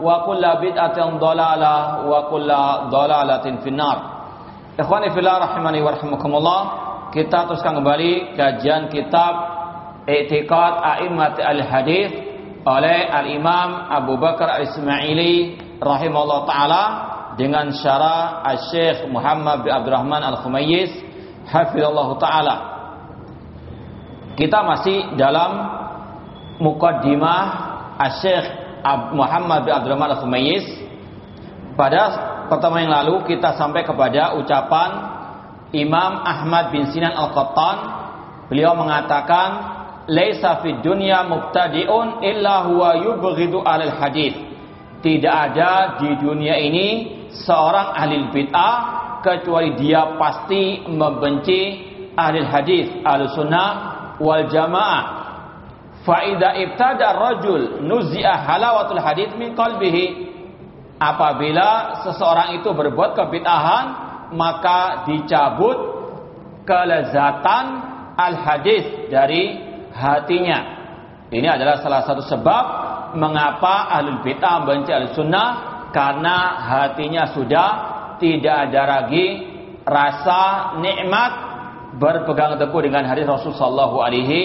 wa kullu bid'atin dalalah wa kullu dalalatin finnar. Ikhwani fillah rahimani wa rahimakumullah, kita teruskan kembali kajian kitab I'tiqad A'immat al-Hadis oleh Al-Imam Abu Bakar Al-Ismaili rahimahullah taala dengan syarah Syekh Muhammad bin Abdurrahman Al-Khumayyiz hafizallahu taala. Kita masih dalam mukaddimah Syekh Muhammad bin Abdurrahman Al-Khumayyiz. Pada pertemuan yang lalu kita sampai kepada ucapan Imam Ahmad bin Sinan Al-Qattan. Beliau mengatakan, "Laisa fid dunya mubtadi'un illa huwa yubghidu alal hadis." Tidak ada di dunia ini seorang ahli bid'ah kecuali dia pasti membenci ahli hadis, ahli sunnah wal jamaah. Faida ibtada rajul nuzi'a halawatul hadis min qalbihi. Apabila seseorang itu berbuat kebid'ahan, maka dicabut kelezatan al hadis dari hatinya. Ini adalah salah satu sebab mengapa ahlul bid'ah membenci ahlus sunnah karena hatinya sudah tidak ada lagi rasa nikmat berpegang teguh dengan hadis Rasul sallallahu alaihi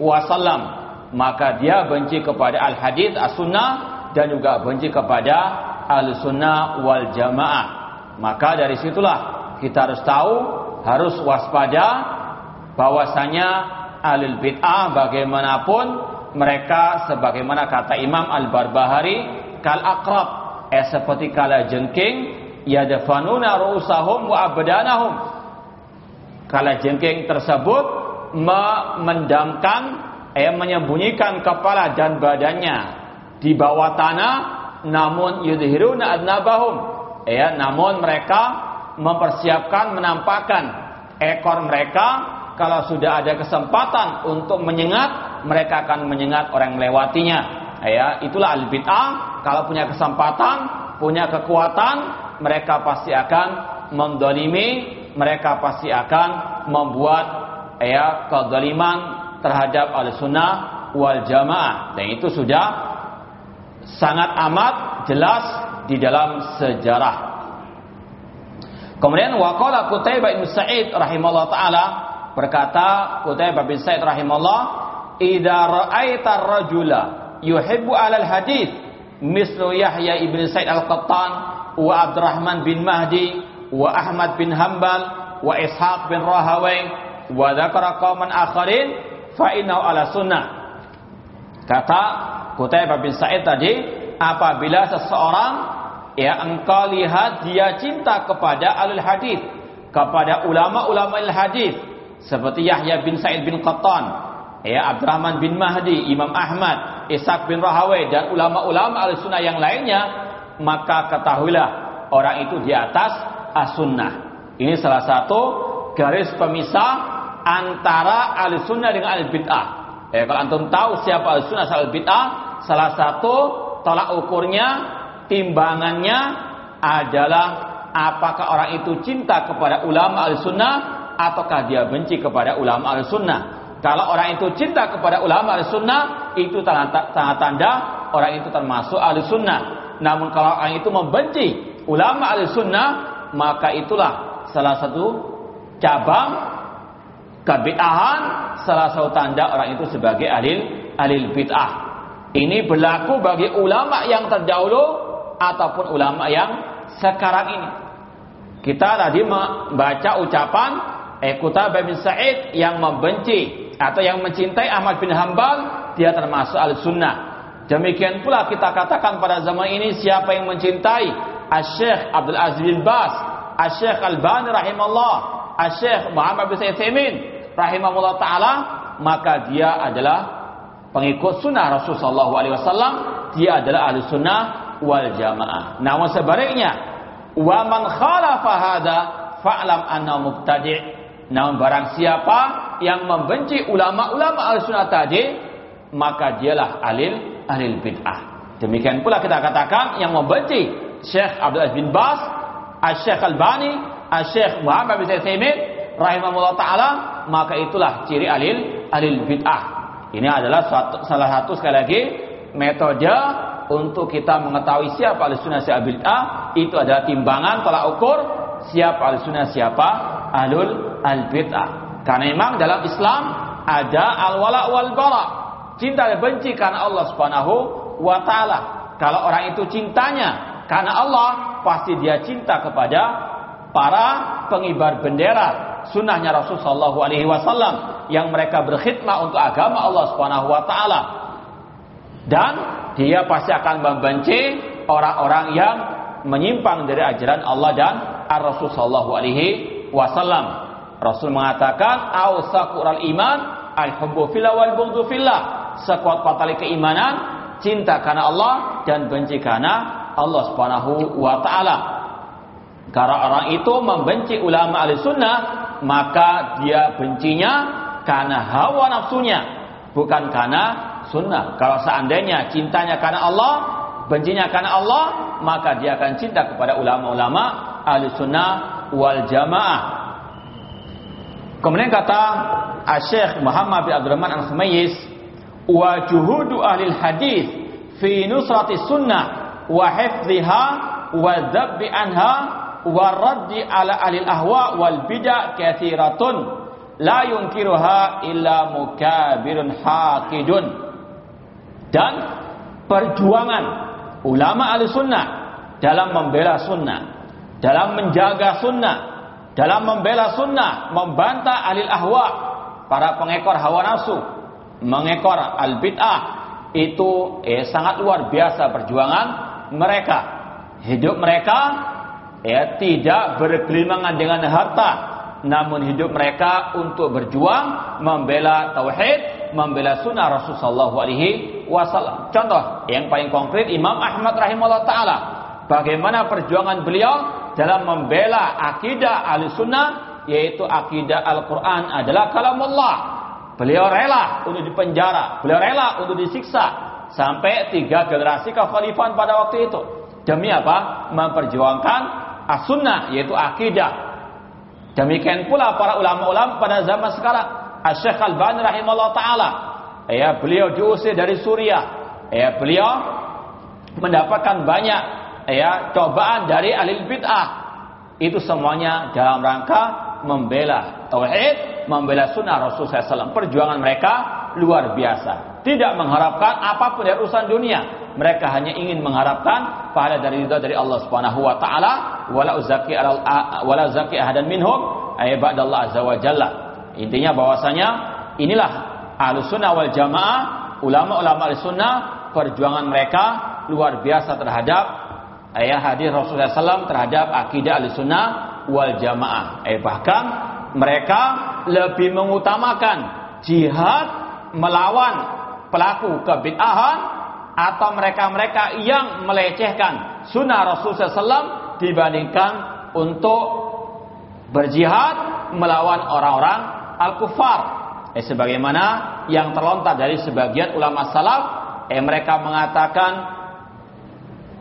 wasallam. Maka dia benci kepada al hadis as sunnah dan juga benci kepada al sunnah wal jamaah. Maka dari situlah kita harus tahu, harus waspada bahwasanya alil bid'ah bagaimanapun mereka sebagaimana kata Imam Al-Barbahari kal akrab eh seperti kala jengking yadfanuna ru'usahum wa abdanahum kala jengking tersebut memendamkan eh menyembunyikan kepala dan badannya di bawah tanah namun yudhiruna adnabahum eh namun mereka mempersiapkan menampakkan ekor mereka kalau sudah ada kesempatan untuk menyengat, mereka akan menyengat orang melewatinya. Ya, itulah al bid'ah. Kalau punya kesempatan, punya kekuatan, mereka pasti akan mendolimi, mereka pasti akan membuat ya kedoliman terhadap al sunnah wal jamaah. Dan itu sudah sangat amat jelas di dalam sejarah. Kemudian waqala Qutaibah bin Sa'id rahimahullah taala Berkata Qutaibah bin Sa'id rahimahullah, "Idza ra'aita ar-rajula yuhibbu 'alal hadis mislu Yahya ibn Sa'id al-Qattan wa Abdurrahman bin Mahdi wa Ahmad bin Hanbal wa Ishaq bin Rahawai wa dzakara qauman akharin fa innahu ala sunnah." Kata Qutaibah bin Sa'id tadi, apabila seseorang ya engkau lihat dia cinta kepada alul hadis, kepada ulama-ulama al-hadis, seperti Yahya bin Sa'id bin Qattan, ya Abdurrahman bin Mahdi, Imam Ahmad, Ishaq bin Rahawai dan ulama-ulama al-sunnah yang lainnya, maka ketahuilah orang itu di atas as-sunnah. Ini salah satu garis pemisah antara al-sunnah dengan al-bid'ah. Ya, kalau antum tahu siapa al-sunnah al-bid'ah, salah satu tolak ukurnya, timbangannya adalah apakah orang itu cinta kepada ulama al-sunnah ataukah dia benci kepada ulama al-sunnah. Kalau orang itu cinta kepada ulama al-sunnah, itu tanda-tanda orang itu termasuk al-sunnah. Namun kalau orang itu membenci ulama al-sunnah, maka itulah salah satu cabang kebid'ahan, salah satu tanda orang itu sebagai alil alil bid'ah. Ini berlaku bagi ulama yang terdahulu ataupun ulama yang sekarang ini. Kita tadi membaca ucapan Ekuta bin Sa'id yang membenci atau yang mencintai Ahmad bin Hambal dia termasuk al-sunnah. Demikian pula kita katakan pada zaman ini siapa yang mencintai Asy-Syaikh Abdul Aziz bin Bas, Asy-Syaikh Al-Bani rahimahullah, Asy-Syaikh Muhammad bin Sa'imin rahimahullah taala, maka dia adalah pengikut sunnah Rasulullah SAW, dia adalah ahli sunnah wal jamaah. Namun sebaliknya, wa man khalafa hada fa'lam anna mubtadi'. Namun barang siapa yang membenci ulama-ulama al-sunnah tadi, maka dialah alil alil bid'ah. Demikian pula kita katakan yang membenci Syekh Abdul Aziz bin Bas, Syekh Al-Bani, Syekh Muhammad bin Taimin rahimahullah taala, maka itulah ciri alil alil bid'ah. Ini adalah suatu, salah satu sekali lagi metode untuk kita mengetahui siapa al-sunnah siapa bid'ah itu adalah timbangan tolak ukur siapa al-sunnah siapa alul al-bid'ah. Karena memang dalam Islam ada al-wala wal bara. Cinta dan benci karena Allah Subhanahu wa taala. Kalau orang itu cintanya karena Allah, pasti dia cinta kepada para pengibar bendera sunnahnya Rasul Shallallahu Alaihi Wasallam yang mereka berkhidmat untuk agama Allah Subhanahu Wa Taala dan dia pasti akan membenci orang-orang yang menyimpang dari ajaran Allah dan Ar Rasul Shallallahu Alaihi Wasallam. Rasul mengatakan awsaqural iman wal bughdu fillah. Sekuat-kuat keimanan cinta karena Allah dan benci karena Allah Subhanahu wa taala. Karena orang itu membenci ulama ahli sunnah, maka dia bencinya karena hawa nafsunya, bukan karena sunnah. Kalau seandainya cintanya karena Allah, bencinya karena Allah, maka dia akan cinta kepada ulama-ulama ahli sunnah wal jamaah. Kemudian kata Syekh Muhammad bin Abdurrahman Al-Khumayyiz, wa juhudu ahli hadis fi nusrati sunnah wa hifdhiha wa dhabbi anha wa raddi ala ahli ahwa wal bid'ah kathiratun la yunkiruha illa mukabirun haqidun dan perjuangan ulama ahli sunnah dalam membela sunnah dalam menjaga sunnah dalam membela sunnah, membantah alil ahwa, para pengekor hawa nafsu, mengekor al bid'ah, itu eh, sangat luar biasa perjuangan mereka. Hidup mereka ya tidak bergelimangan dengan harta, namun hidup mereka untuk berjuang membela tauhid, membela sunnah Rasulullah Shallallahu Alaihi Wasallam. Contoh yang paling konkret Imam Ahmad rahimahullah taala, bagaimana perjuangan beliau dalam membela akidah ahli sunnah yaitu akidah Al-Quran adalah kalamullah. Beliau rela untuk dipenjara, beliau rela untuk disiksa sampai tiga generasi kekhalifahan pada waktu itu. Demi apa? Memperjuangkan as-sunnah yaitu akidah. Demikian pula para ulama-ulama pada zaman sekarang. Asy-Syaikh Al-Bani rahimahullah taala. Ya, beliau diusir dari Suriah. Ya, beliau mendapatkan banyak ya cobaan dari alil bid'ah itu semuanya dalam rangka membela tauhid, membela sunnah Rasul SAW. Perjuangan mereka luar biasa. Tidak mengharapkan apa pun dari urusan dunia. Mereka hanya ingin mengharapkan pahala dari ridha dari Allah Subhanahu wa taala, wala uzaki wala zaki ahadan minhum ay ba'dallah azza wa jalla. Intinya bahwasanya inilah Ahlus Sunnah wal Jamaah, ulama-ulama Ahlussunnah perjuangan mereka luar biasa terhadap ayat hadis Rasulullah SAW terhadap akidah al-sunnah wal jamaah. Eh, bahkan mereka lebih mengutamakan jihad melawan pelaku kebid'ahan atau mereka-mereka yang melecehkan sunnah Rasulullah SAW dibandingkan untuk berjihad melawan orang-orang al-kufar. Eh, sebagaimana yang terlontar dari sebagian ulama salaf, eh, mereka mengatakan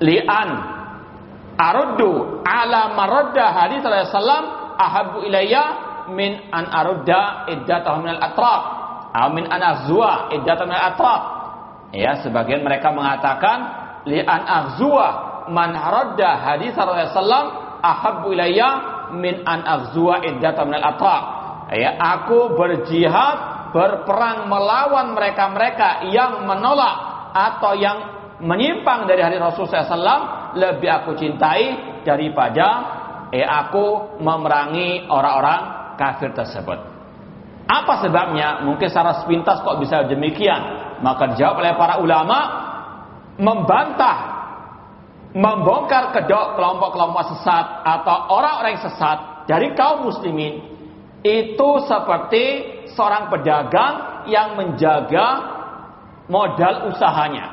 li'an aruddu ala maradda hadis sallallahu ahabu ilayya min an arudda iddatahum minal atraf Amin anazua iddatan min atraq. Ya, sebagian mereka mengatakan li an aghzuwa man radda hadis Rasulullah ahabbu ilayya min an aghzuwa iddatan min atraq. Ya, aku berjihad berperang melawan mereka-mereka yang menolak atau yang menyimpang dari hadis Rasulullah SAW lebih aku cintai daripada eh aku memerangi orang-orang kafir tersebut. Apa sebabnya? Mungkin secara sepintas kok bisa demikian. Maka dijawab oleh para ulama membantah membongkar kedok kelompok-kelompok sesat atau orang-orang yang sesat dari kaum muslimin itu seperti seorang pedagang yang menjaga modal usahanya.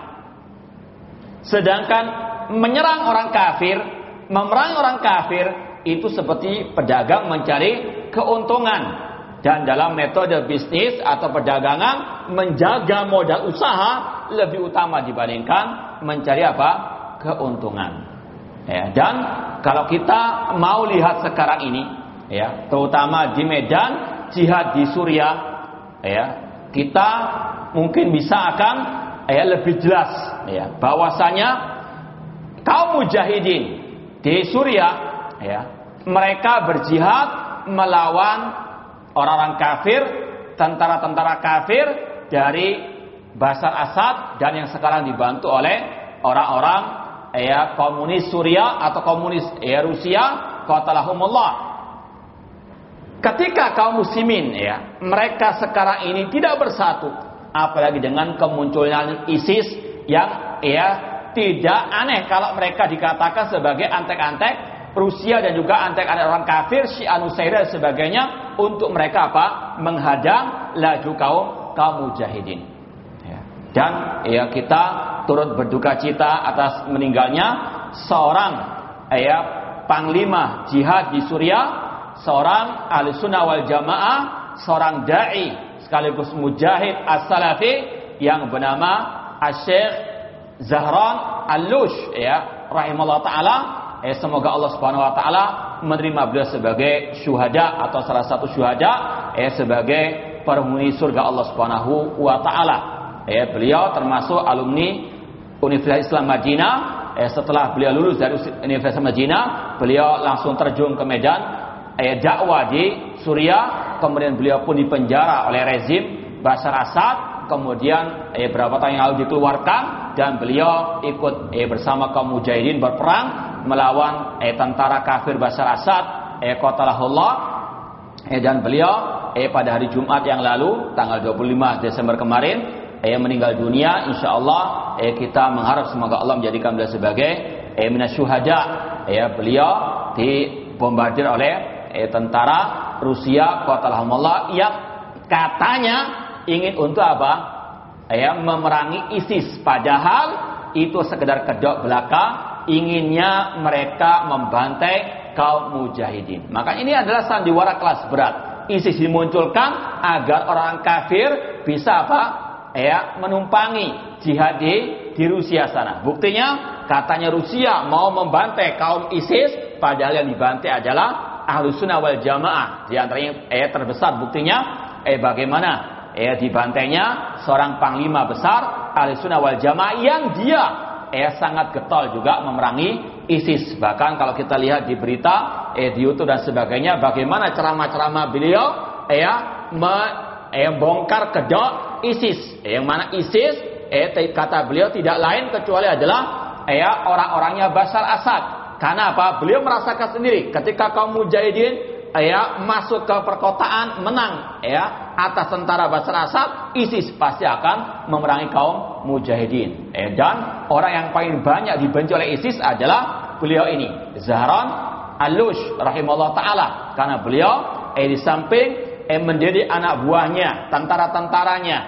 Sedangkan menyerang orang kafir, memerangi orang kafir itu seperti pedagang mencari keuntungan. Dan dalam metode bisnis atau perdagangan menjaga modal usaha lebih utama dibandingkan mencari apa? keuntungan. Ya, dan kalau kita mau lihat sekarang ini ya, terutama di Medan jihad di Suriah ya, kita mungkin bisa akan ya lebih jelas ya bahwasanya kaum mujahidin di Suriah ya, mereka berjihad melawan orang-orang kafir, tentara-tentara kafir dari Basar Asad dan yang sekarang dibantu oleh orang-orang ya komunis Suriah atau komunis ya Rusia qatalahumullah. Ketika kaum muslimin ya, mereka sekarang ini tidak bersatu apalagi dengan kemunculan ISIS yang ya tidak aneh kalau mereka dikatakan sebagai antek-antek Rusia dan juga antek-antek orang kafir Syiah Nusairat dan sebagainya untuk mereka apa? menghadang laju kaum kaum mujahidin. Ya. Dan ya kita turut berduka cita atas meninggalnya seorang ya panglima jihad di Suriah, seorang ahli sunnah wal jamaah, seorang dai sekaligus mujahid as-salafi yang bernama Syekh Zahran Al-Lush ya rahimahullah taala eh, semoga Allah Subhanahu wa taala menerima beliau sebagai syuhada atau salah satu syuhada eh sebagai penghuni surga Allah Subhanahu wa taala. Eh beliau termasuk alumni Universitas Islam Madinah. Eh setelah beliau lulus dari Universitas Madinah, beliau langsung terjun ke medan eh dakwah di Suriah, kemudian beliau pun dipenjara oleh rezim Bashar Assad, kemudian eh berapa tahun yang lalu dikeluarkan dan beliau ikut eh bersama kaum mujahidin berperang melawan eh, tentara kafir Basar Asad. Eh, qatalahullah. Eh, dan beliau eh, pada hari Jumat yang lalu tanggal 25 Desember kemarin eh, meninggal dunia. Insyaallah eh, kita mengharap semoga Allah menjadikan beliau sebagai eh, minasyuhada eh, beliau dibombardir oleh eh, tentara Rusia qatalahumullah yang katanya ingin untuk apa? Ya, memerangi ISIS. Padahal itu sekedar kedok belaka inginnya mereka membantai kaum mujahidin. Maka ini adalah sandiwara kelas berat. ISIS dimunculkan agar orang kafir bisa apa? Ya, menumpangi jihad di, Rusia sana. Buktinya katanya Rusia mau membantai kaum ISIS padahal yang dibantai adalah ahlu sunnah wal jamaah. Di antaranya eh, terbesar buktinya eh bagaimana eh dibantainya seorang panglima besar ahlu sunnah wal jamaah yang dia eh sangat getol juga memerangi ISIS. Bahkan kalau kita lihat di berita, eh di YouTube dan sebagainya, bagaimana ceramah-ceramah beliau, eh ya, me, eh kedok ISIS. Eh, yang mana ISIS, eh kata beliau tidak lain kecuali adalah eh ya, orang-orangnya Basar Asad. Karena apa? Beliau merasakan sendiri ketika kaum mujahidin ya masuk ke perkotaan menang ya atas tentara Basar Asad ISIS pasti akan memerangi kaum mujahidin. Eh, dan orang yang paling banyak dibenci oleh ISIS adalah beliau ini Zahran Alush rahimahullah taala. Karena beliau eh di samping eh menjadi anak buahnya tentara-tentaranya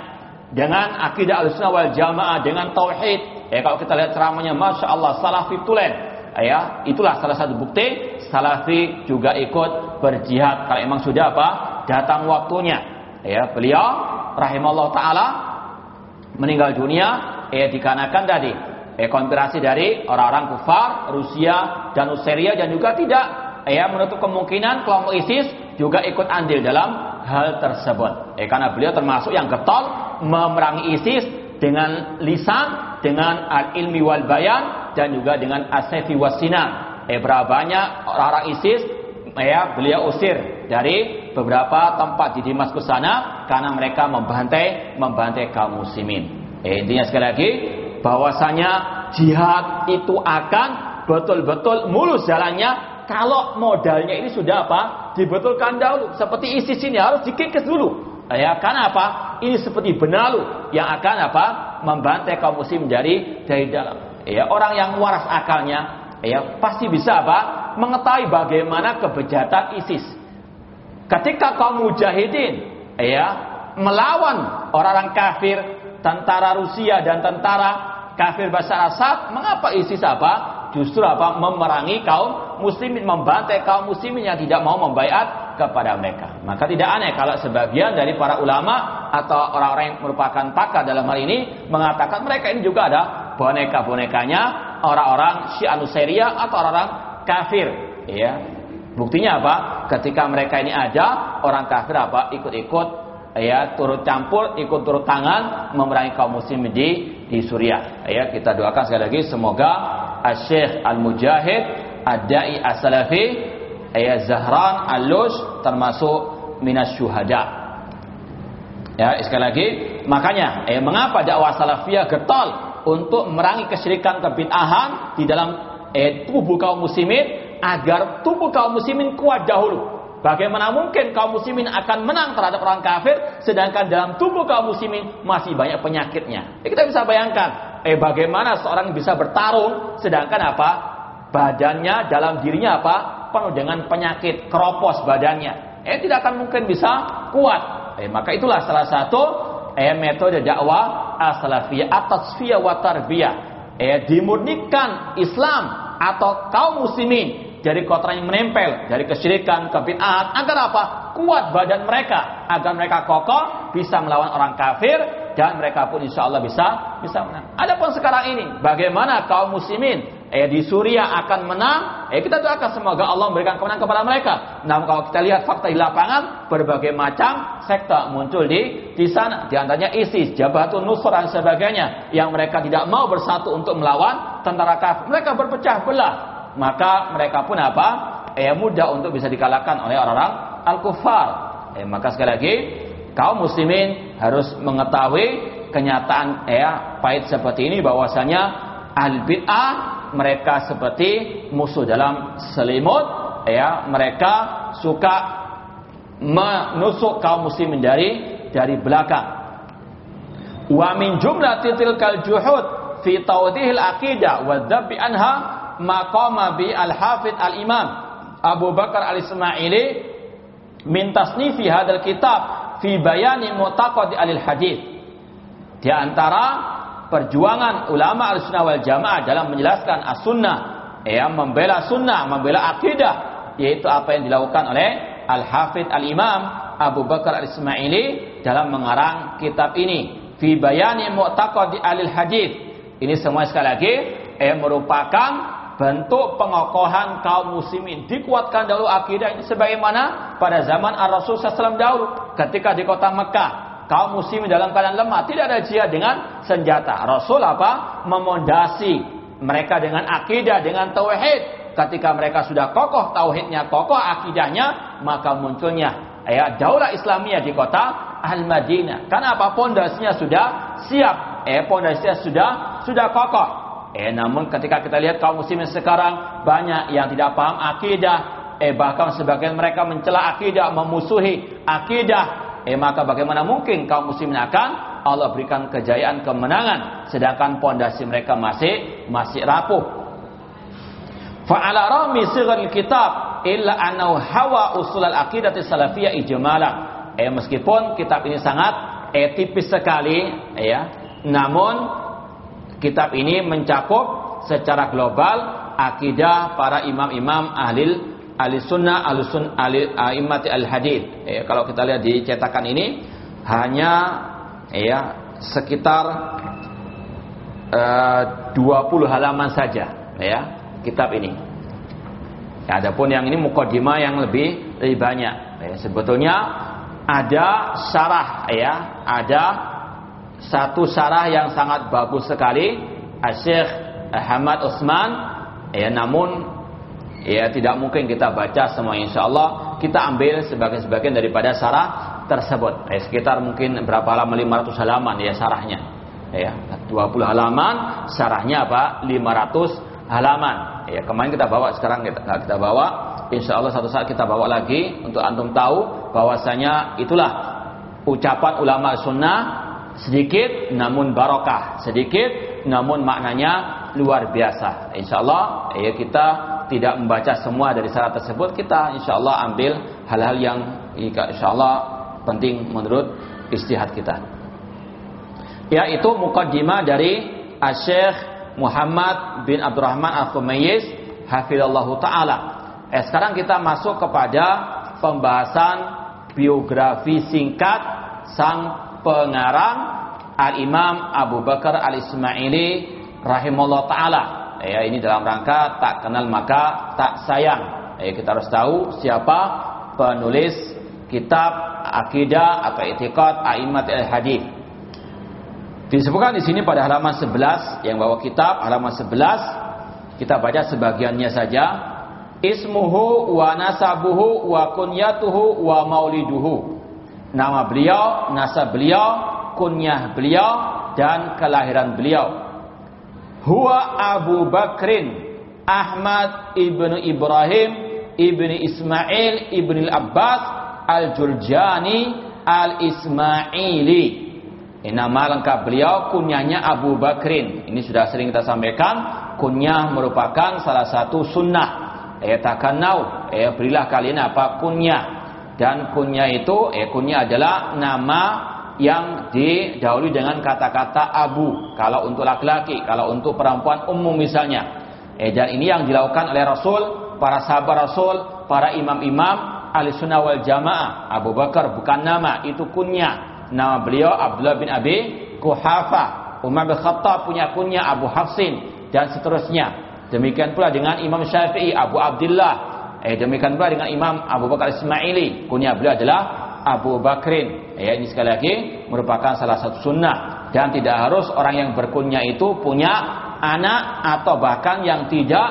dengan akidah al-sunnah wal jamaah dengan tauhid. Eh kalau kita lihat ceramahnya masya Allah salafi tulen. Ya itulah salah satu bukti salafi juga ikut berjihad. Kalau emang sudah apa? Datang waktunya. Ya beliau rahimahullah taala meninggal dunia ya dikarenakan tadi eh, konspirasi dari orang-orang kufar Rusia dan Useria dan juga tidak ya menutup kemungkinan kelompok ISIS juga ikut andil dalam hal tersebut. Eh, karena beliau termasuk yang getol memerangi ISIS dengan lisan, dengan al-ilmi wal bayan dan juga dengan asefi wasinan. Eh, berapa banyak orang-orang ISIS ya beliau usir dari beberapa tempat di Damaskus sana karena mereka membantai membantai kaum muslimin. Eh, intinya sekali lagi bahwasanya jihad itu akan betul-betul mulus jalannya kalau modalnya ini sudah apa? Dibetulkan dahulu. Seperti ISIS ini harus dikikis dulu. Ya, karena apa? Ini seperti benalu yang akan apa? Membantai kaum muslim dari dari dalam. Ya, orang yang waras akalnya, ya pasti bisa apa? Mengetahui bagaimana kebejatan ISIS. Ketika kaum mujahidin, ya melawan orang-orang kafir, tentara Rusia dan tentara kafir Basar Asad, mengapa ISIS apa? Justru apa? Memerangi kaum muslimin, membantai kaum muslimin yang tidak mau membaiat kepada mereka. Maka tidak aneh kalau sebagian dari para ulama atau orang-orang yang merupakan pakar dalam hal ini mengatakan mereka ini juga ada boneka-bonekanya orang-orang Syiah Nusairia atau orang-orang kafir, ya. Buktinya apa? Ketika mereka ini ada, orang kafir apa? Ikut-ikut ya turut campur ikut turut tangan memerangi kaum muslim di di Suriah. Ya, kita doakan sekali lagi semoga Syekh Al-Mujahid Ad-Da'i As-Salafi ya Zahran Al-Lus termasuk minas syuhada. Ya, sekali lagi, makanya eh mengapa dakwah salafiyah getol untuk merangi kesyirikan kebid'ahan di dalam eh, tubuh kaum muslimin agar tubuh kaum muslimin kuat dahulu Bagaimana mungkin kaum muslimin akan menang terhadap orang kafir sedangkan dalam tubuh kaum muslimin masih banyak penyakitnya. Ya, kita bisa bayangkan, eh bagaimana seorang bisa bertarung sedangkan apa? Badannya dalam dirinya apa? penuh dengan penyakit, keropos badannya. Eh tidak akan mungkin bisa kuat. Eh maka itulah salah satu eh metode dakwah as-salafiyah at-tasfiyah wa tarbiyah. Eh dimurnikan Islam atau kaum muslimin dari kotoran yang menempel, dari kesyirikan, kebid'ahan, agar apa? Kuat badan mereka, agar mereka kokoh, bisa melawan orang kafir, dan mereka pun insya Allah bisa bisa menang. Adapun sekarang ini, bagaimana kaum muslimin eh di Suriah akan menang? Eh kita doakan semoga Allah memberikan kemenangan kepada mereka. Namun kalau kita lihat fakta di lapangan, berbagai macam sekte muncul di di sana. Di antaranya ISIS, Jabhatun Nusra dan sebagainya, yang mereka tidak mau bersatu untuk melawan tentara kafir. Mereka berpecah belah maka mereka pun apa? Eh mudah untuk bisa dikalahkan oleh orang-orang al-kufar. Eh, maka sekali lagi kaum muslimin harus mengetahui kenyataan ya pahit seperti ini bahwasanya al bid'ah mereka seperti musuh dalam selimut ya mereka suka menusuk kaum muslimin dari dari belakang wa min jumlatil tilkal juhud fi tawdihil aqidah wa anha maqama bi al-hafid al-imam Abu Bakar al-Ismaili min tasnifi hadal kitab fi bayani mu'taqad al-hadith di antara perjuangan ulama al-sunnah wal jamaah dalam menjelaskan as-sunnah ya membela sunnah membela akidah yaitu apa yang dilakukan oleh al-hafid al-imam Abu Bakar al-Ismaili dalam mengarang kitab ini. Fi bayani mu'taqad al-hadith ini semua sekali lagi eh merupakan bentuk pengokohan kaum muslimin. Dikuatkan dahulu akidah ini sebagaimana pada zaman Ar-Rasul SAW dahulu. Ketika di kota Mekah, kaum muslimin dalam keadaan lemah. Tidak ada jihad dengan senjata. Rasul apa? Memondasi mereka dengan akidah, dengan tauhid. Ketika mereka sudah kokoh tauhidnya, kokoh akidahnya, maka munculnya ya daulah Islamiyah di kota Al-Madinah. Karena apa? Pondasinya sudah siap. Eh, pondasinya sudah sudah kokoh. Eh namun ketika kita lihat kaum muslimin sekarang banyak yang tidak paham akidah, eh bahkan sebagian mereka mencela akidah, memusuhi akidah. Eh maka bagaimana mungkin kaum muslimin akan Allah berikan kejayaan kemenangan sedangkan pondasi mereka masih masih rapuh. Fa'ala rami kitab illa annahu hawa usul al-aqidah salafiyah ijmala. Eh meskipun kitab ini sangat eh tipis sekali ya, namun Kitab ini mencakup secara global akidah para imam-imam ahli ahli sunnah ahli sun ahli al hadid. Ya, kalau kita lihat di cetakan ini hanya ya sekitar eh, uh, 20 halaman saja ya kitab ini. Ya, adapun yang ini mukodima yang lebih lebih banyak. Ya, sebetulnya ada syarah ya, ada satu syarah yang sangat bagus sekali. Syekh Ahmad Utsman. Ya namun ya tidak mungkin kita baca semua insyaallah. Kita ambil sebagai sebagian daripada syarah tersebut. Ya, sekitar mungkin berapa lama 500 halaman ya syarahnya ya 20 halaman syarahnya apa? 500 halaman. Ya kemarin kita bawa sekarang kita, kita bawa. Insya Allah satu saat kita bawa lagi untuk antum tahu bahwasanya itulah ucapan ulama sunnah sedikit namun barokah. Sedikit namun maknanya luar biasa. Insya Allah ya kita tidak membaca semua dari syarat tersebut. Kita insya Allah ambil hal-hal yang insya Allah penting menurut istihad kita. Yaitu mukaddimah dari Syekh Muhammad bin Abdurrahman Al-Khumayyiz hafizallahu taala. Eh, sekarang kita masuk kepada pembahasan biografi singkat sang pengarang Al-Imam Abu Bakar Al-Ismaili rahimahullah taala. Ya, ini dalam rangka tak kenal maka tak sayang. Ya, kita harus tahu siapa penulis kitab akidah atau etikat Aimat al-Hadis. Disebutkan di sini pada halaman 11 yang bawa kitab halaman 11 kita baca sebagiannya saja. Ismuhu wa nasabuhu wa kunyatuhu wa mauliduhu. Nama beliau, nasab beliau, kunyah beliau dan kelahiran beliau. Huwa Abu Bakrin Ahmad ibnu Ibrahim ibnu Ismail ibnu Abbas al-Jurjani al-Ismaili ini nama lengkap beliau kunyahnya Abu Bakrin. Ini sudah sering kita sampaikan. Kunyah merupakan salah satu sunnah. Eh takanau. Eh berilah kalian apa kunyah. Dan kunyah itu, eh kunyah adalah nama yang didahului dengan kata-kata abu. Kalau untuk laki-laki, kalau untuk perempuan umum misalnya. Eh dan ini yang dilakukan oleh Rasul, para sahabat Rasul, para imam-imam ahli sunnah wal jamaah. Abu Bakar bukan nama, itu kunyah nama beliau Abdullah bin Abi Kuhafa. Umar bin Khattab punya kunya Abu Hafsin dan seterusnya. Demikian pula dengan Imam Syafi'i Abu Abdullah. Eh demikian pula dengan Imam Abu Bakar Ismaili. Kunya beliau adalah Abu Bakrin. Eh, ini sekali lagi merupakan salah satu sunnah dan tidak harus orang yang berkunya itu punya anak atau bahkan yang tidak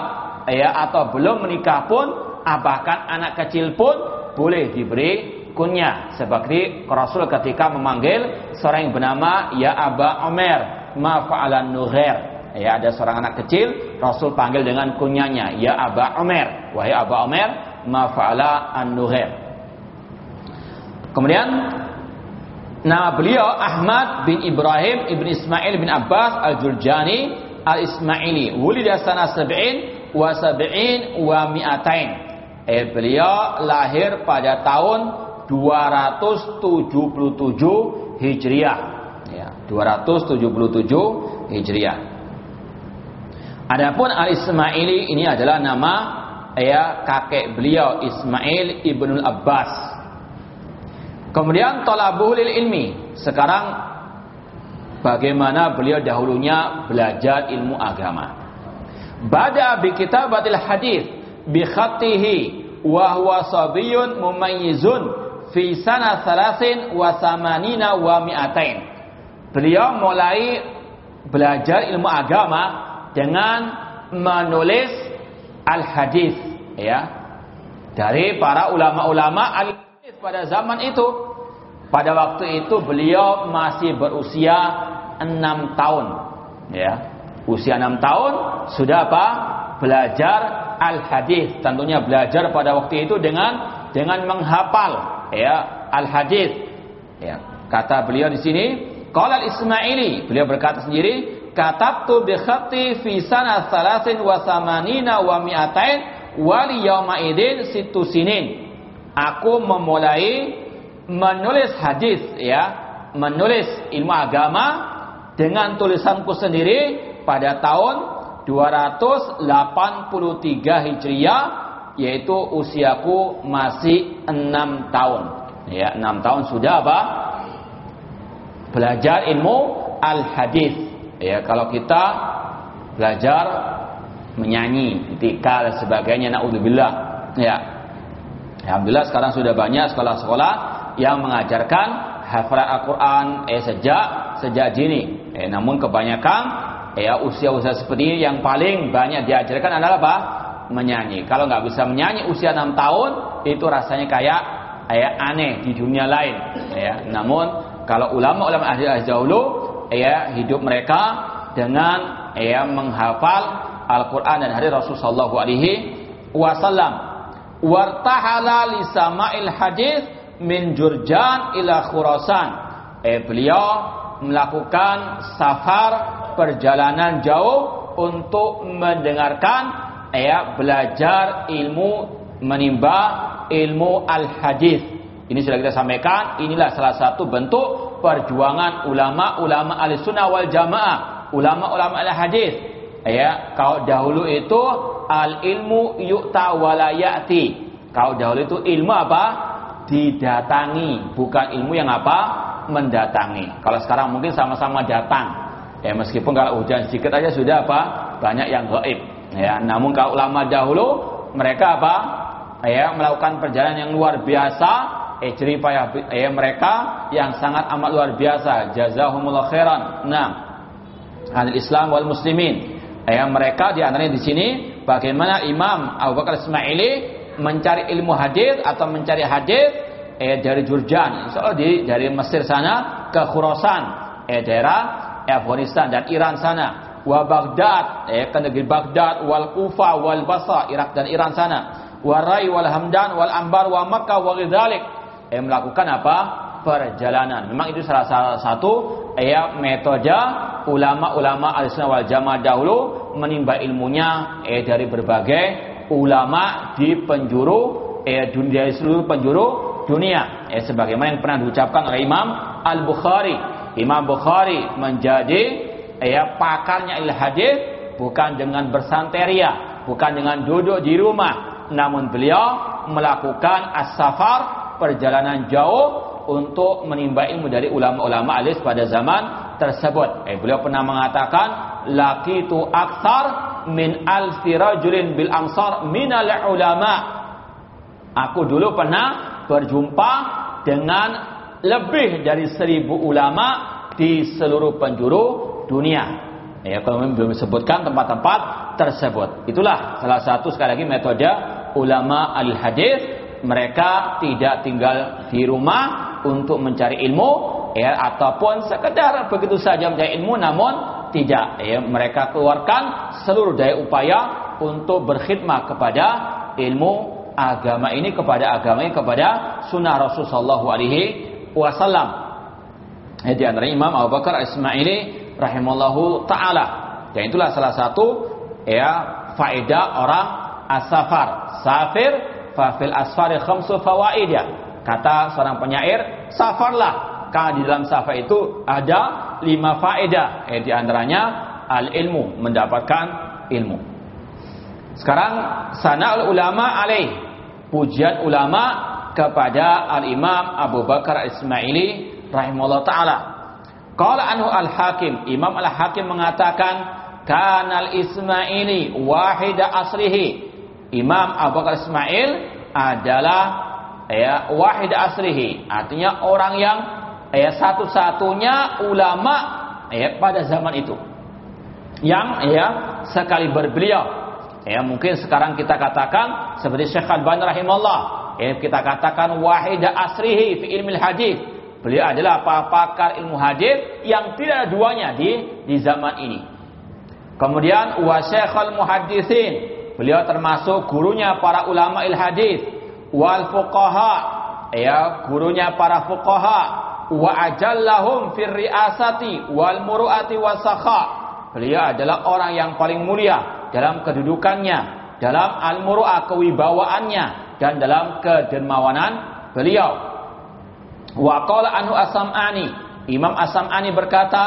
ya atau belum menikah pun bahkan anak kecil pun boleh diberi kunyah seperti Rasul ketika memanggil seorang yang bernama ya Aba Omer ma fa'alan nughair ya ada seorang anak kecil Rasul panggil dengan kunyanya ya Aba Omer wahai Aba Omer ma fa'ala an nughair kemudian nama beliau Ahmad bin Ibrahim ibn Ismail bin Abbas al-Jurjani al-Ismaili wulida sana sab'in wa sab'in wa mi'atain eh beliau lahir pada tahun 277 Hijriah. Ya, 277 Hijriah. Adapun Al-Ismaili ini adalah nama ya kakek beliau Ismail ibnu Abbas. Kemudian talabuhul ilmi. Sekarang bagaimana beliau dahulunya belajar ilmu agama. Bada bi kitabatil hadis bi khatihi wa huwa sabiyun mumayyizun fi sana salasin wa samanina wa mi'atain. Beliau mulai belajar ilmu agama dengan menulis al-hadis ya. Dari para ulama-ulama al-hadis pada zaman itu. Pada waktu itu beliau masih berusia enam tahun ya. Usia enam tahun sudah apa? Belajar al-hadis. Tentunya belajar pada waktu itu dengan dengan menghafal ya al hadis ya kata beliau di sini qala al ismaili beliau berkata sendiri katabtu bi khatti fi sana salasin wa samanina wa mi'atain wa li yauma idin situ sinin aku memulai menulis hadis ya menulis ilmu agama dengan tulisanku sendiri pada tahun 283 Hijriah yaitu usiaku masih enam tahun. Ya, enam tahun sudah apa? Belajar ilmu al-hadis. Ya, kalau kita belajar menyanyi, ketika dan sebagainya, naudzubillah. Ya. Alhamdulillah sekarang sudah banyak sekolah-sekolah yang mengajarkan hafalan Al-Qur'an eh sejak sejak dini. Eh namun kebanyakan ya usia-usia seperti ini yang paling banyak diajarkan adalah apa? menyanyi. Kalau nggak bisa menyanyi usia 6 tahun itu rasanya kayak aneh di dunia lain ya. Namun kalau ulama-ulama ahli dahulu ya hidup mereka dengan ya menghafal Al-Qur'an dan hadis Rasulullah sallallahu alaihi wasallam. Wartahala li sama'il hadis min Jurjan ila Khurasan. Eh beliau melakukan safar perjalanan jauh untuk mendengarkan ya belajar ilmu menimba ilmu al-hadis. Ini sudah kita sampaikan, inilah salah satu bentuk perjuangan ulama-ulama al-sunnah wal jamaah, ulama-ulama al-hadis. Ya, kalau dahulu itu al-ilmu yu'ta walayati. Kalau dahulu itu ilmu apa? Didatangi, bukan ilmu yang apa? Mendatangi. Kalau sekarang mungkin sama-sama datang. Ya, meskipun kalau hujan sedikit aja sudah apa? Banyak yang gaib. Ya, namun kalau ulama dahulu mereka apa? Ya, melakukan perjalanan yang luar biasa eh cerita eh, mereka yang sangat amat luar biasa. Jazahumullah khairan. Nah al Islam wal muslimin. Eh mereka di antaranya di sini bagaimana Imam Abu Bakar Ismaili mencari ilmu hadis atau mencari hadis eh dari Jurjan. Insyaallah di dari Mesir sana ke Khurasan eh daerah Afghanistan dan Iran sana. Wa Baghdad eh ke negeri Baghdad wal Kufa wal Basra Irak dan Iran sana. Warai wal Hamdan wal Ambar wa Makkah wa ghadzalik eh, melakukan apa? perjalanan. Memang itu salah satu ya metode ulama-ulama al-sunnah wal jamaah dahulu menimba ilmunya eh, dari berbagai ulama di penjuru eh, dunia seluruh penjuru dunia. Eh, sebagaimana yang pernah diucapkan oleh Imam Al-Bukhari. Imam Bukhari menjadi eh, pakarnya il hadis bukan dengan bersanteria, bukan dengan duduk di rumah, namun beliau melakukan as-safar perjalanan jauh untuk menimba ilmu dari ulama-ulama alis pada zaman tersebut. Eh, beliau pernah mengatakan, laki tu aksar min al rajulin bil amsar minal ulama. Aku dulu pernah berjumpa dengan lebih dari seribu ulama di seluruh penjuru dunia. Ya, kalau belum disebutkan tempat-tempat tersebut. Itulah salah satu sekali lagi metode ulama al-hadis mereka tidak tinggal di rumah untuk mencari ilmu ya ataupun sekedar begitu saja mencari ilmu namun tidak ya mereka keluarkan seluruh daya upaya untuk berkhidmat kepada ilmu agama ini kepada agama ini kepada sunnah Rasulullah Shallallahu Alaihi Wasallam. Ya, di antara Imam Abu Bakar Ismaili rahimallahu taala. Dan itulah salah satu ya faedah orang asafar. Safir fafil asfari khamsu fawaidya. Kata seorang penyair, safarlah. Karena di dalam safar itu ada lima faedah. Eh, di antaranya al ilmu, mendapatkan ilmu. Sekarang sana ulama alaih. Pujian ulama kepada al-imam Abu Bakar Ismaili rahimahullah ta'ala. Qala anhu al-hakim. Imam al-hakim mengatakan, Kanal Ismaili wahida asrihi Imam Abu Bakar Ismail adalah ya wahid asrihi, artinya orang yang ya satu-satunya ulama ya pada zaman itu. Yang ya sekali berbeliau. Ya mungkin sekarang kita katakan seperti Syekh Al-Albani ya kita katakan wahid asrihi fi ilmu hadis. Beliau adalah pakar ilmu hadis yang tidak ada duanya di di zaman ini. Kemudian wa Syekhul Muhaddisin Beliau termasuk gurunya para ulama il hadis wal fuqaha, ya, gurunya para fuqaha wa ajallahum fir riasati wal muruati wasakha. Beliau adalah orang yang paling mulia dalam kedudukannya, dalam al muruah kewibawaannya dan dalam kedermawanan beliau. Wa qala anhu As-Sam'ani, Imam As-Sam'ani berkata,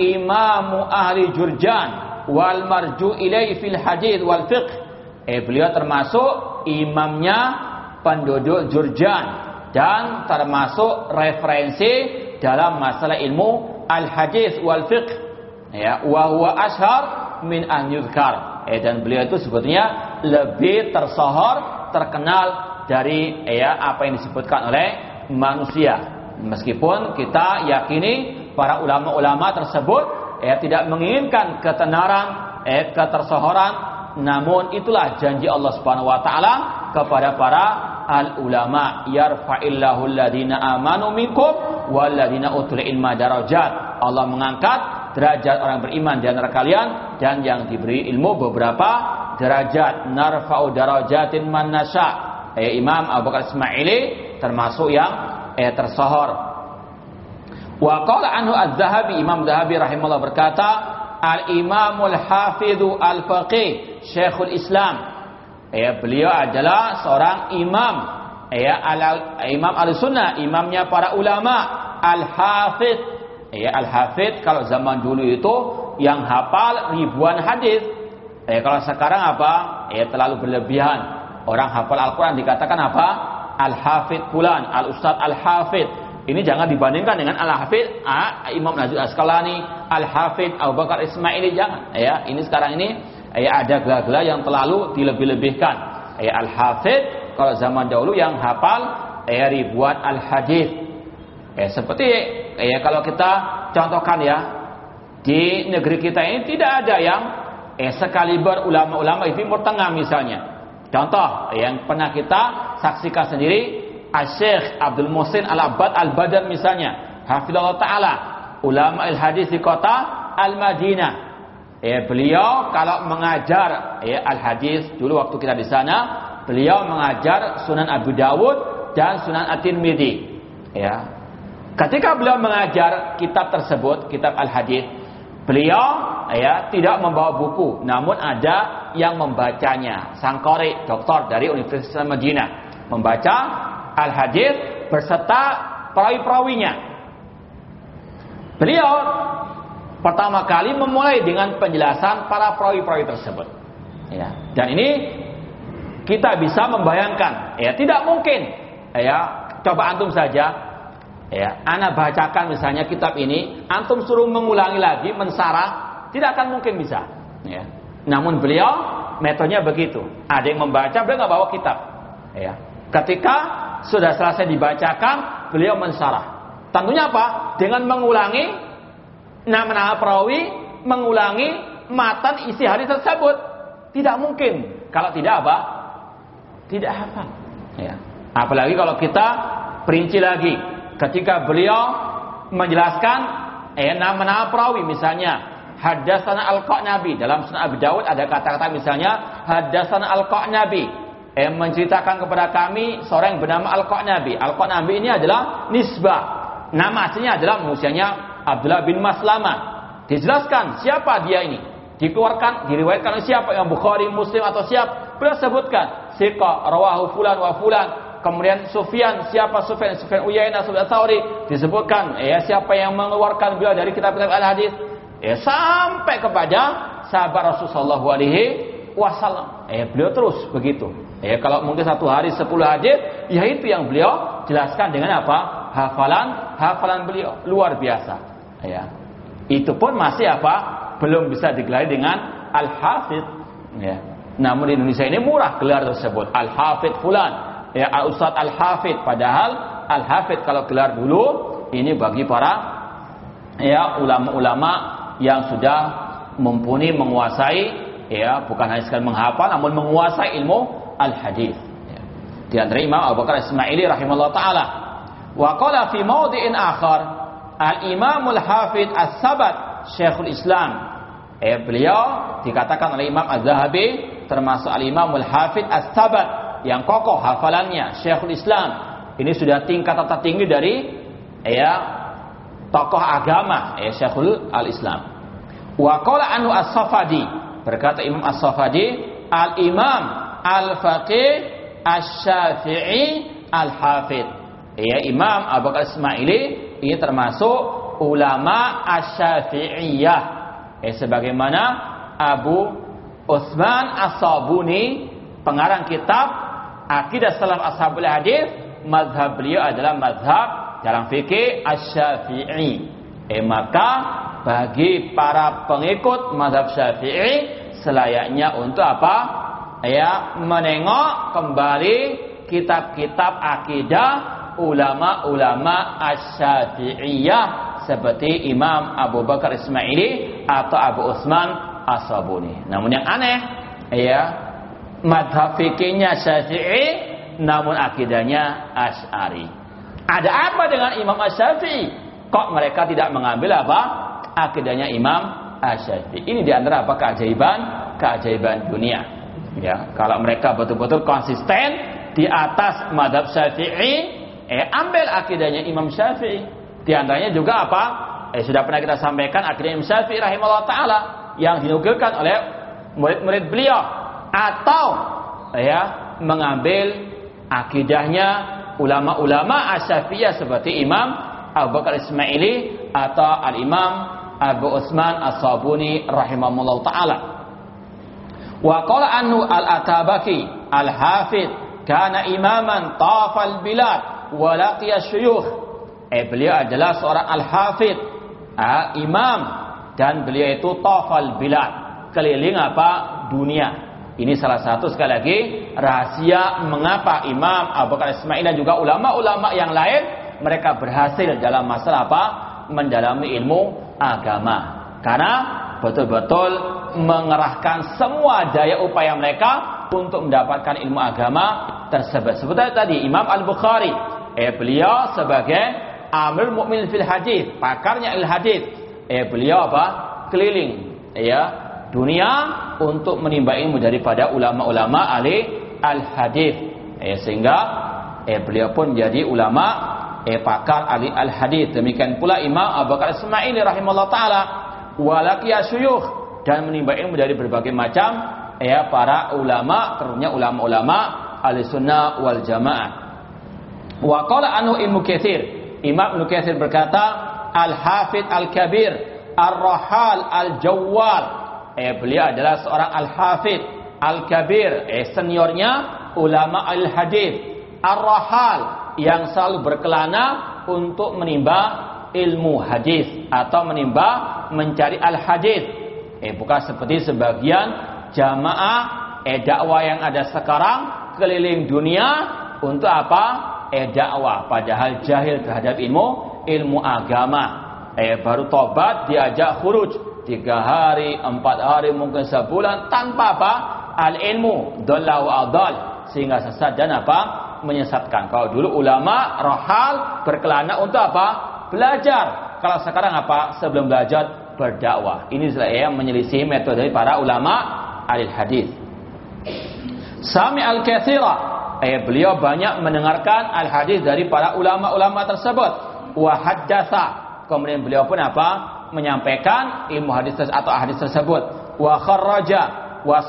Imamu ahli Jurjan wal marju ilai fil hadis wal fiqh Eh beliau termasuk imamnya penduduk Jurjan dan termasuk referensi dalam masalah ilmu al-hadis wal fiqh. Ya, wa huwa ashar min an yudhkar. Eh dan beliau itu sebetulnya lebih tersohor, terkenal dari ya apa yang disebutkan oleh manusia. Meskipun kita yakini para ulama-ulama tersebut eh, tidak menginginkan ketenaran, eh, ketersohoran, namun itulah janji Allah Subhanahu wa taala kepada para al ulama yarfa'illahu alladhina amanu minkum walladhina utul ilma darajat. Allah mengangkat derajat orang beriman di antara kalian dan yang diberi ilmu beberapa derajat narfa'u darajatin man nasya. Eh, Imam Abu Bakar Ismaili termasuk yang eh, tersohor. Wa qala anhu Az-Zahabi Imam Zahabi rahimahullah berkata, Al-Imamul Hafidhu Al-Faqih Syekhul Islam. Ya, beliau adalah seorang imam. Ya al imam al-sunnah imamnya para ulama. Al-hafid ya al-hafid kalau zaman dulu itu yang hafal ribuan hadis. Ya kalau sekarang apa? Ya terlalu berlebihan. Orang hafal Al-Quran dikatakan apa? Al-Hafid Fulan, Al-Ustadz Al-Hafid. Ini jangan dibandingkan dengan Al-Hafid ah, Imam Najib Askalani, Al-Hafid Abu Bakar Ismaili jangan. Ya, ini sekarang ini ya ada gelar-gelar yang terlalu dilebih-lebihkan. Ya, Al-Hafid kalau zaman dahulu yang hafal ya ribuan al-hadis. Ya, seperti ya kalau kita contohkan ya di negeri kita ini tidak ada yang eh, sekaliber ulama-ulama itu Tengah misalnya. Contoh yang pernah kita saksikan sendiri Syekh Abdul Musin Al-Abbad Al-Badar misalnya, Hafizullah taala, ulama al-hadis di kota Al-Madinah. Ya, beliau kalau mengajar ya, al-hadis dulu waktu kita di sana, beliau mengajar Sunan Abu Dawud dan Sunan At-Tirmidzi. Ya. Ketika beliau mengajar kitab tersebut, kitab al-hadis, beliau ya tidak membawa buku, namun ada yang membacanya. Sang kori, doktor dari Universitas Madinah, membaca al-hadis berserta perawi-perawinya. Beliau pertama kali memulai dengan penjelasan para perawi-perawi tersebut. Ya. Dan ini kita bisa membayangkan, ya tidak mungkin, ya coba antum saja, ya, anak bacakan misalnya kitab ini, antum suruh mengulangi lagi, mensarah, tidak akan mungkin bisa. Ya. Namun beliau metodenya begitu. Ada yang membaca, beliau nggak bawa kitab. Ya. Ketika sudah selesai dibacakan, beliau mensarah. Tentunya apa? Dengan mengulangi nama-nama perawi, mengulangi matan isi hadis tersebut. Tidak mungkin kalau tidak apa? Tidak hafal. Ya. Apalagi kalau kita perinci lagi, ketika beliau menjelaskan eh nama-nama perawi misalnya Hadasana Al-Qa'nabi. Dalam Sunan Abi Dawud ada kata-kata misalnya Hadasana Al-Qa'nabi. Yang menceritakan kepada kami seorang yang bernama Al-Qa'nabi. Al-Qa'nabi ini adalah nisbah. Nama aslinya adalah manusianya Abdullah bin Maslama. Dijelaskan siapa dia ini. Dikeluarkan, diriwayatkan oleh siapa yang Bukhari, Muslim atau siapa. Beliau sebutkan. Sika, rawahu fulan wa fulan. Kemudian Sufyan, siapa Sufyan? Sufyan Uyainah, Sufyan Thawri. Disebutkan, ya siapa yang mengeluarkan beliau dari kitab-kitab al-hadis ya sampai kepada sahabat Rasulullah Alaihi Wasallam. Ya beliau terus begitu. Ya kalau mungkin satu hari sepuluh hadis, ya itu yang beliau jelaskan dengan apa? Hafalan, hafalan beliau luar biasa. Ya, itu pun masih apa? Belum bisa digelar dengan al hafid. Ya. Namun di Indonesia ini murah gelar tersebut al hafid fulan. Ya al ustad al hafid. Padahal al hafid kalau gelar dulu ini bagi para ya ulama-ulama yang sudah mumpuni menguasai ya bukan hanya sekali menghafal namun menguasai ilmu al hadis ya. di antara Imam Abu Bakar Ismaili rahimahullah taala wa qala fi mawdi'in akhar al Imam al Hafid As-Sabat Syekhul Islam eh beliau dikatakan oleh Imam Az-Zahabi termasuk al Imam al Hafid As-Sabat yang kokoh hafalannya Syekhul Islam ini sudah tingkat tertinggi dari ya tokoh agama ya Syekhul Al-Islam. Wa qala anhu As-Safadi, berkata Imam As-Safadi, Al-Imam Al-Faqih Asy-Syafi'i Al-Hafid. Ya Imam Abu Bakar Ismaili ini termasuk ulama Asy-Syafi'iyah. Ya, sebagaimana Abu Utsman As-Sabuni pengarang kitab Akidah Salaf Ashabul Hadis, mazhab beliau adalah mazhab dalam fikih asy-Syafi'i. Eh maka bagi para pengikut mazhab Syafi'i selayaknya untuk apa? Ya, menengok kembali kitab-kitab akidah ulama-ulama Asy-Syafi'iyah seperti Imam Abu Bakar Ismaili atau Abu Utsman As-Sabuni. Namun yang aneh ya madhab fikihnya Syafi'i namun akidahnya Asy'ari. Ada apa dengan Imam Asy-Syafi'i? Kok mereka tidak mengambil apa? Akidahnya Imam Asy-Syafi'i. Ini di antara apa keajaiban keajaiban dunia. Ya, kalau mereka betul-betul konsisten di atas madhab Syafi'i, eh ambil akidahnya Imam Syafi'i. Di antaranya juga apa? Eh sudah pernah kita sampaikan akidah Imam Syafi'i rahimahullah taala yang dinukilkan oleh murid-murid beliau atau ya mengambil akidahnya ulama-ulama Asy-Syafi'iyah seperti Imam Abu Bakar Ismaili atau Al-Imam Abu Utsman As-Sabuni rahimahullah taala. Wa qala al-Atabaki al-Hafid kana imaman tafal bilad wa laqiya syuyukh. Eh beliau adalah seorang al-Hafid, ah, imam dan beliau itu tafal bilad, keliling apa? dunia. Ini salah satu sekali lagi rahasia mengapa Imam Abu Bakar Ismail dan juga ulama-ulama yang lain mereka berhasil dalam masalah apa? mendalami ilmu agama. Karena betul-betul mengerahkan semua daya upaya mereka untuk mendapatkan ilmu agama tersebut. Seperti tadi Imam Al-Bukhari, eh beliau sebagai amil mukmin fil hadis, pakarnya il hadis. Eh beliau apa? keliling ya dunia untuk menimba ilmu daripada ulama-ulama ahli al-hadis. Eh sehingga eh beliau pun menjadi ulama eh pakar ahli al-hadis. Demikian pula Imam Abu Bakar Ismaili rahimahullah taala walakiya syuyukh dan menimba ilmu dari berbagai macam ya para ulama terusnya ulama-ulama ahli sunnah wal jamaah wa qala anhu ilmu kathir Imam Ibnu Katsir berkata al-hafid al-kabir ar-rahal al-jawwal eh beliau adalah seorang al-hafid al-kabir eh seniornya ulama al-hadis ar-rahal yang selalu berkelana untuk menimba ilmu hadis atau menimba mencari al hadis. Eh bukan seperti sebagian jamaah eh dakwah yang ada sekarang keliling dunia untuk apa? Eh dakwah padahal jahil terhadap ilmu ilmu agama. Eh baru tobat diajak khuruj tiga hari, empat hari, mungkin sebulan tanpa apa? Al ilmu, dolla wa adal sehingga sesat dan apa? menyesatkan. Kalau dulu ulama rohal berkelana untuk apa? belajar. Kalau sekarang apa? Sebelum belajar berdakwah. Ini yang menyelisih metode dari para ulama ahli hadis. Sami al-katsira. Eh, beliau banyak mendengarkan al-hadis dari para ulama-ulama tersebut. Wa. Kemudian beliau pun apa? Menyampaikan ilmu hadis atau hadis tersebut. Wa kharraja wa.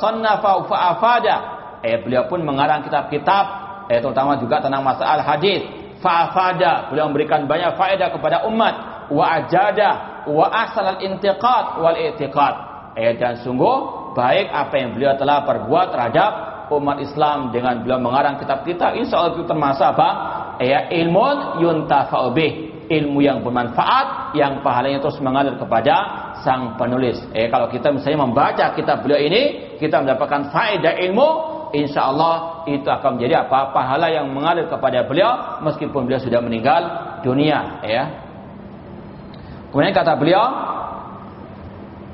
Eh, beliau pun mengarang kitab-kitab eh, terutama juga tentang masalah hadis fa'afada beliau memberikan banyak faedah kepada umat wa ajada wa asal al intiqad wal i'tiqad eh, dan sungguh baik apa yang beliau telah perbuat terhadap umat Islam dengan beliau mengarang kitab-kitab insya Allah itu termasuk apa? Ya ilmun yuntafa'u bih. Ilmu yang bermanfaat yang pahalanya terus mengalir kepada sang penulis. Eh kalau kita misalnya membaca kitab beliau ini, kita mendapatkan faedah ilmu insya Allah itu akan menjadi apa? Pahala yang mengalir kepada beliau meskipun beliau sudah meninggal dunia ya. Kemudian kata beliau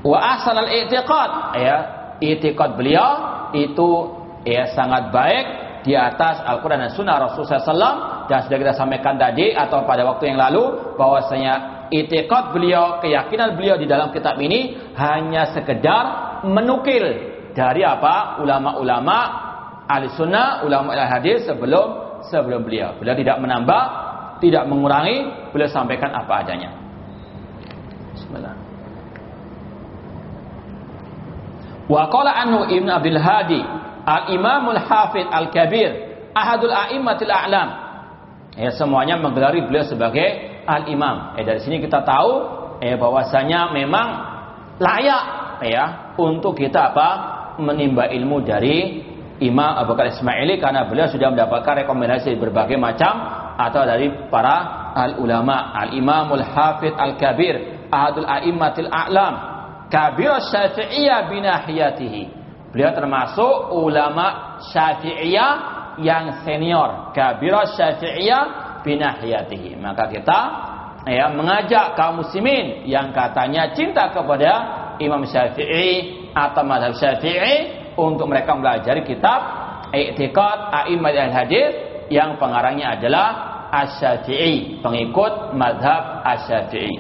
wa asal al ya i'tiqad beliau itu ya sangat baik di atas Al-Quran dan Sunnah Rasulullah SAW dan sudah kita sampaikan tadi atau pada waktu yang lalu bahwasanya itikad beliau keyakinan beliau di dalam kitab ini hanya sekedar menukil dari apa ulama-ulama ahli sunnah, ulama ahli hadis sebelum sebelum beliau. Beliau tidak menambah, tidak mengurangi, beliau sampaikan apa adanya. Bismillah. Wa qala anhu Ibn Abdul Hadi, Al-Imamul Hafid Al-Kabir, ahadul a'immatil a'lam. Ya semuanya menggelari beliau sebagai al-imam. Eh dari sini kita tahu eh bahwasanya memang layak ya untuk kita apa menimba ilmu dari Imam Abu Bakar Ismaili karena beliau sudah mendapatkan rekomendasi berbagai macam atau dari para al ulama al imamul hafid al kabir ahadul a'immatil a'lam kabir syafi'iyah binahiyatihi beliau termasuk ulama syafi'iyah yang senior kabir syafi'iyah binahiyatihi. Maka kita ya mengajak kaum muslimin yang katanya cinta kepada Imam Syafi'i atau madhab Syafi'i untuk mereka mempelajari kitab I'tiqad A'immat al-Hadis yang pengarangnya adalah Asy-Syafi'i, pengikut madhab Asy-Syafi'i.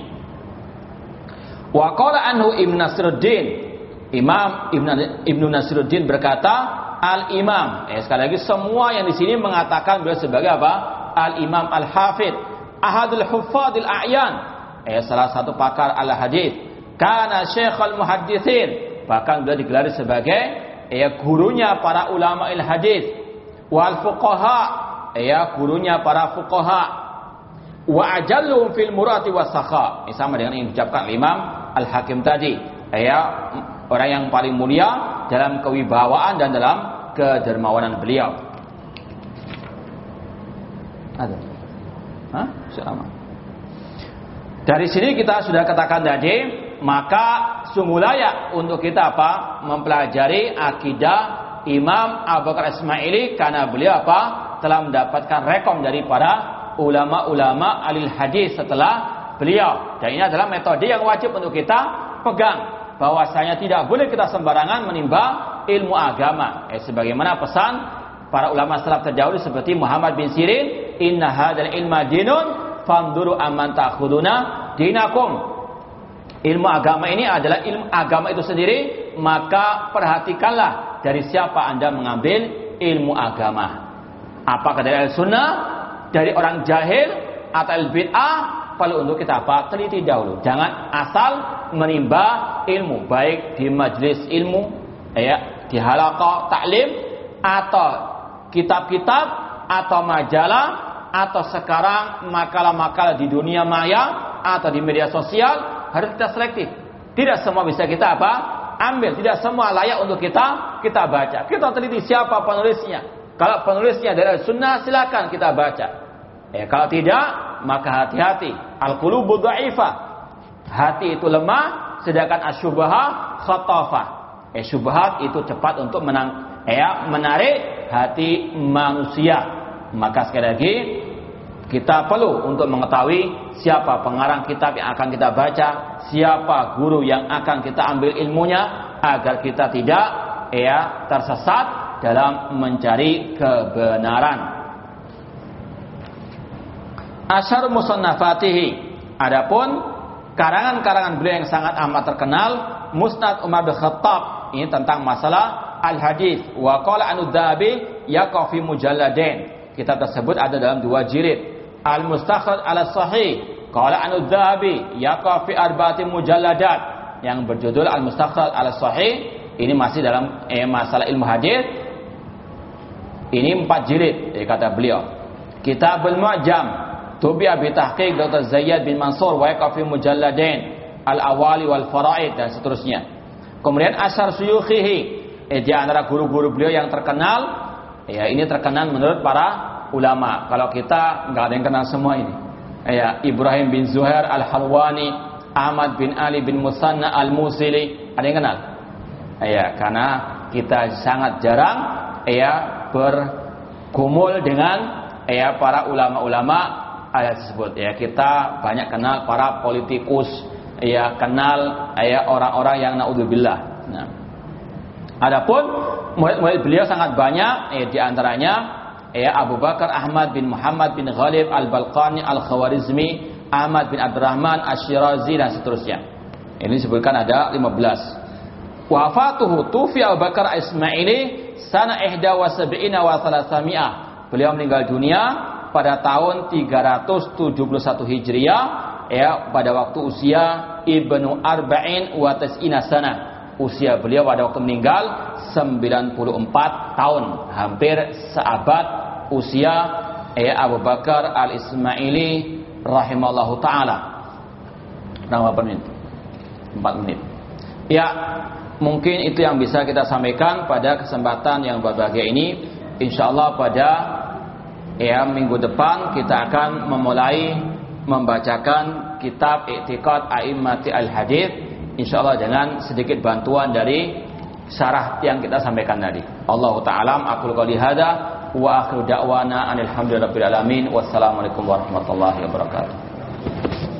Wa qala anhu Ibnu Nasruddin, Imam Ibnu Ibnu Nasruddin berkata, Al-Imam. Eh, sekali lagi semua yang di sini mengatakan beliau sebagai apa? Al-Imam Al-Hafid. Ahadul Huffadil A'yan. Eh, salah satu pakar al-hadis. Karena Syekhul Muhaddithin. Bahkan beliau digelar sebagai eh, gurunya para ulama al-hadis. Wal fuqaha. Eh, gurunya para fuqaha. Wa ajalluhum fil murati wasakha. Ini sama dengan yang diucapkan Imam Al-Hakim tadi. Ya, orang yang paling mulia dalam kewibawaan dan dalam kedermawanan beliau. Ada. Hah? Dari sini kita sudah katakan tadi, maka sungguh layak untuk kita apa? Mempelajari akidah Imam Abu Bakar Ismaili karena beliau apa? Telah mendapatkan rekom dari para ulama-ulama alil hadis setelah beliau. Dan ini adalah metode yang wajib untuk kita pegang bahwasanya tidak boleh kita sembarangan menimba ilmu agama. Eh, sebagaimana pesan para ulama salaf terdahulu seperti Muhammad bin Sirin, "Inna hadzal ilma dinun, fanduru amman ta'khuduna dinakum." Ilmu agama ini adalah ilmu agama itu sendiri, maka perhatikanlah dari siapa Anda mengambil ilmu agama. Apakah dari al-sunnah, dari orang jahil, atau al-bid'ah, perlu untuk kita apa? Teliti dahulu. Jangan asal menimba ilmu, baik di majelis ilmu, ya, di halaqah taklim atau kitab-kitab atau majalah atau sekarang makalah-makalah di dunia maya atau di media sosial harus kita selektif. Tidak semua bisa kita apa? Ambil. Tidak semua layak untuk kita kita baca. Kita teliti siapa penulisnya. Kalau penulisnya dari sunnah silakan kita baca. Ya, kalau tidak maka hati-hati Al-qulubu dha'ifah. Hati itu lemah, sedangkan asyubaha khatafah. Eh syubhat itu cepat untuk menang ya menarik hati manusia. Maka sekali lagi kita perlu untuk mengetahui siapa pengarang kitab yang akan kita baca, siapa guru yang akan kita ambil ilmunya agar kita tidak ya tersesat dalam mencari kebenaran. Asyar musannafatihi. Adapun karangan-karangan beliau yang sangat amat terkenal, Musnad Umar bin Khattab ini tentang masalah al-hadis. Wa qala anu dhabi yaqfi mujalladain. Kitab tersebut ada dalam dua jilid. Al-Mustakhraj ala Sahih. Qala anu dhabi yaqfi arba'ati mujalladat yang berjudul Al-Mustakhraj ala Sahih. Ini masih dalam eh, masalah ilmu hadis. Ini empat jilid, eh, kata beliau. Kitabul Mu'jam Tubi bi tahqiq Dr. Zayyad bin Mansur wa fi mujalladain al-awali wal faraid dan seterusnya. Kemudian asar suyukhihi eh, di antara guru-guru beliau yang terkenal ya ini terkenal menurut para ulama. Kalau kita nggak ada yang kenal semua ini. Ya, Ibrahim bin Zuhair al-Halwani, Ahmad bin Ali bin Musanna al-Musili, ada yang kenal? Ya, karena kita sangat jarang ya berkumul dengan ya para ulama-ulama ayat tersebut. Ya kita banyak kenal para politikus ya kenal ya orang-orang yang naudzubillah. Nah. Adapun murid-murid beliau sangat banyak ya di antaranya ya Abu Bakar Ahmad bin Muhammad bin Ghalib Al-Balqani Al-Khawarizmi Ahmad bin Abdurrahman Ash-Shirazi dan seterusnya. Ini disebutkan ada 15 wafatuhu tufi Abu Bakar Ismaili sana ihda wa sab'ina wa beliau meninggal dunia pada tahun 371 Hijriah ya pada waktu usia Ibnu Arba'in wa tas'ina sana. Usia beliau pada waktu meninggal 94 tahun, hampir seabad usia ya Abu Bakar Al-Ismaili rahimallahu taala. Berapa menit? 4 menit. Ya, mungkin itu yang bisa kita sampaikan pada kesempatan yang berbahagia ini. Insyaallah pada ya minggu depan kita akan memulai membacakan kitab I'tiqad A'immati Al-Hadith insyaallah dengan sedikit bantuan dari syarah yang kita sampaikan tadi. Allah taala aku qouli wa akhiru da'wana alhamdulillahi alamin. Wassalamualaikum warahmatullahi wabarakatuh.